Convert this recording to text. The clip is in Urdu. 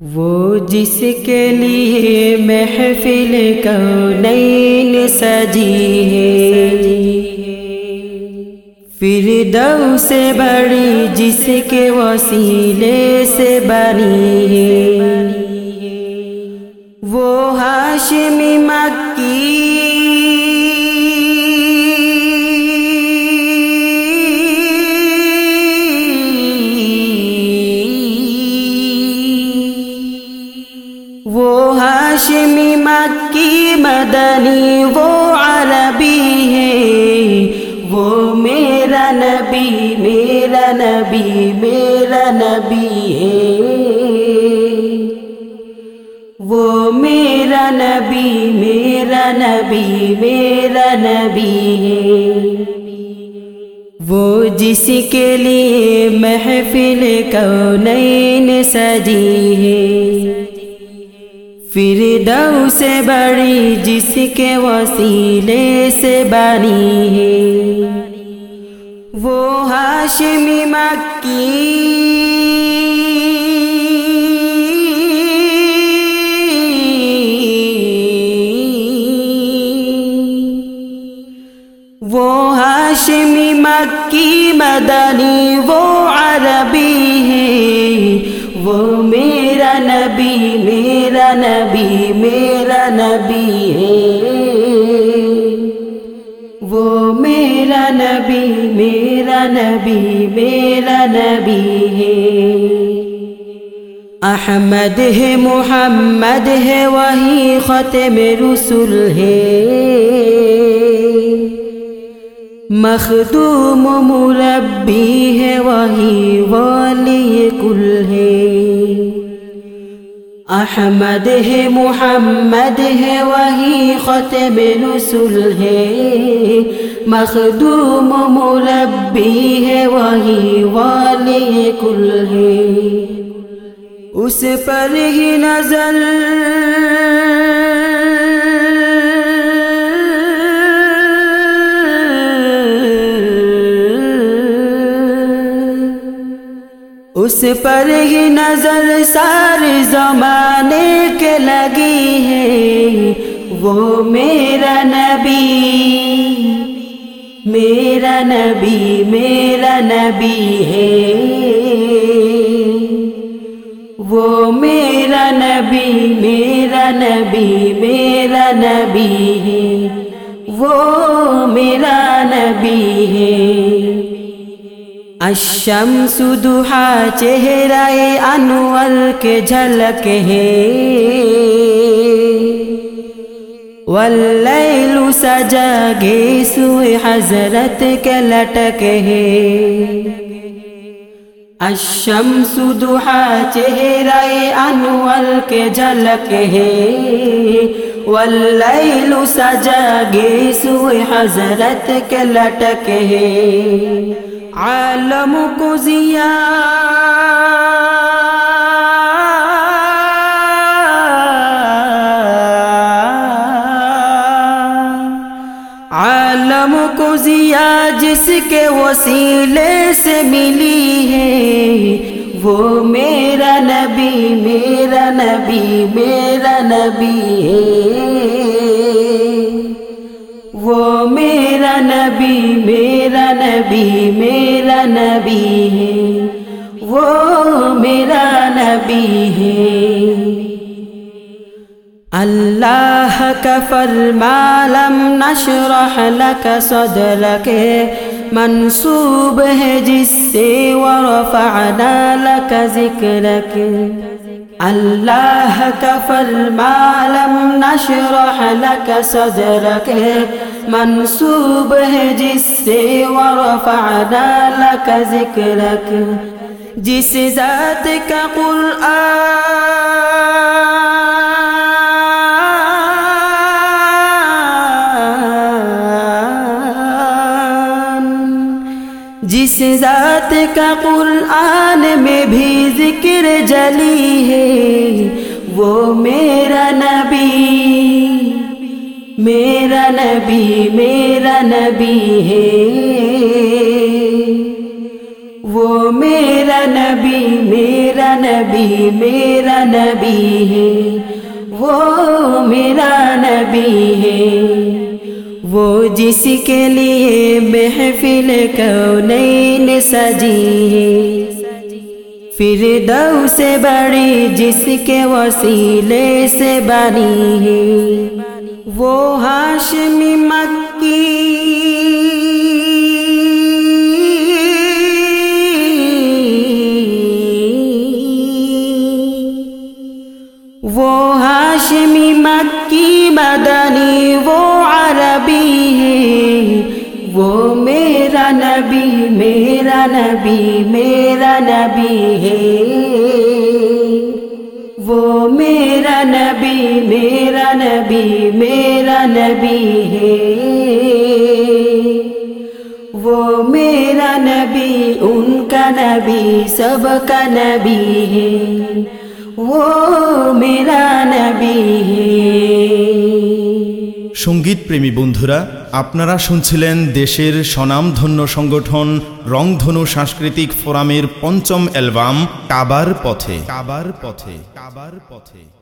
وہ جس کے لیے محفل کونین سجی ہے۔ فردو سے بڑی جس کے وسیلے سے بنی ہے۔ وہ ہاشمی مکی مدنی وہ عربی ہے۔ وہ میرا نبی میرا نبی میرا نبی ہے۔ وہ میرا نبی میرا نبی میرا نبی ہے۔ وہ جس کے لیے محفل کونین سجی ہے۔ فردو سے بڑی جس کے وسیلے سے بنی ہے۔ وہ ہاشمی مکی۔ وہ ہاشمی مکی مدنی، وہ عربی ہے۔ وہ میرا نبی میرا نبی، میرا نبی ہے۔ وہ میرا نبی میرا نبی میرا نبی ہے۔ احمد ہے، محمد ہے، وہی ختم رسول ہے۔ مخدوم، مربی ہے، وہی والی کل ہے۔ احمد ہے محمد ہے وہی ختم رسول ہے مخدوم مربی ہے وہی والی کل ہے اس پر ہی نظر اس پر ہی نظر سارے زمانے کے لگی ہے۔ وہ میرا نبی میرا نبی میرا نبی ہے۔ وہ میرا نبی میرا نبی میرا نبی ہے۔ وہ میرا نبی ہے۔ الشمس دہا چہرہ انور کے جھلک ہے واللیل سجا گے سوئے حضرت کے لٹک ہے الشمس دہا چہرہ انور کے جھلک ہے واللیل سجا گے سوئے حضرت کے لٹک ہے عالم کو ضیا عالم کو ضیا جس کے وسیلے سے ملی ہے، وہ میرا نبی میرا نبی میرا نبی ہے۔ نبی میرا نبی میرا نبی ہے وہ میرا نبی ہے اللہ کا فرمالم نشرح لک صدرک منصوب ہے جس سے ورفعنا لک ذکرک اللہ کا فرمالم نشرح لک صدرک منصوب ہے جس سے ورفعنا لك ذکرك جس ذات کا قرآن، جس ذات کا قرآن میں بھی ذکر جلی ہے، وہ میرا نبی۔ میرا نبی میرا نبی ہے۔ وہ میرا نبی میرا نبی میرا نبی ہے۔ وہ میرا نبی ہے۔ وہ جس کے لیے محفل کونین سجی ہے۔ پھر دو سے بڑی جس کے وسیلے سے بنی ہے۔ وہ ہاشمی مکی وہ ہاشمی مکی مدنی وہ عربی ہے وہ میرا نبی میرا نبی میرا نبی ہے وہ میرا نبی میرا نبی میرا نبی ہے۔ وہ میرا نبی، ان کا نبی، سب کا نبی ہے۔ وہ میرا نبی ہے۔ সংগীত প্রেমী বন্ধুরা, আপনারা শুনছিলেন দেশের স্বনামধন্য সংগঠন রংধনু সাংস্কৃতিক ফোরামের পঞ্চম অ্যালবাম, কাবার পথে। কাবার পথে কাবার পথে।